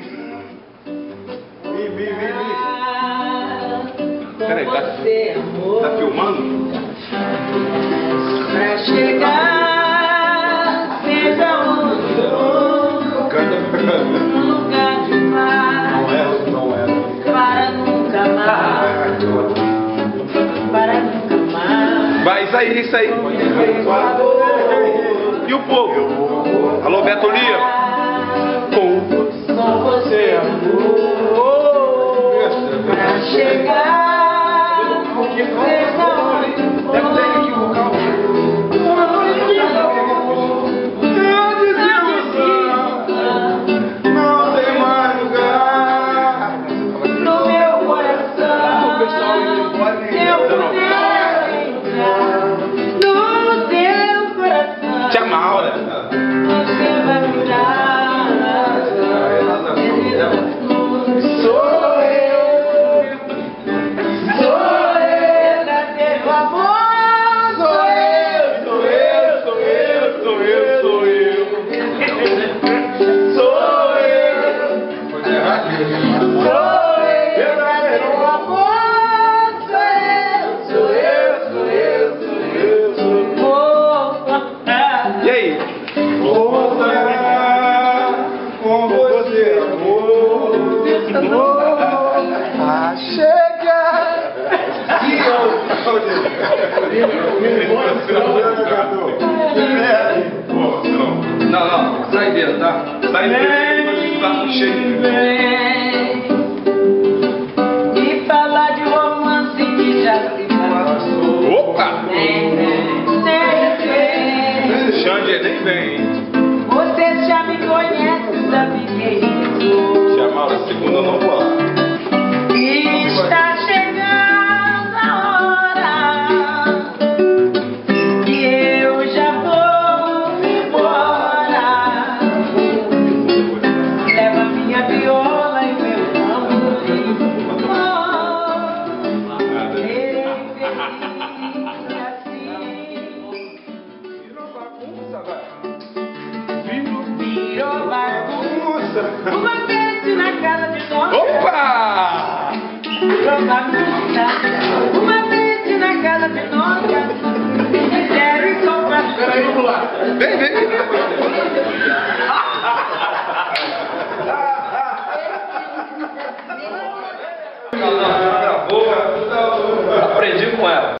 Vem, vem, vem, vem. Peraí, tá, tá filmando? Pra chegar, seja onde for, Canta, lugar de paz, Não é, não é. para nunca mais, para nunca mais. Vai, isso aí, isso aí. E o povo? Alô, Beto? Não, não, sai dentro, tá? Sai tá cheio. E falar de romance que já se passou. Opa! Vem, vem, vem. Xande nem vem. Você já me conhece, sabe que Virou, virou bagunça. Uma vez na casa de nós. Opa! Uma vez na casa de nós. Miséria e compaixão. Peraí, vamos lá. Vem, vem. Aprendi com ela.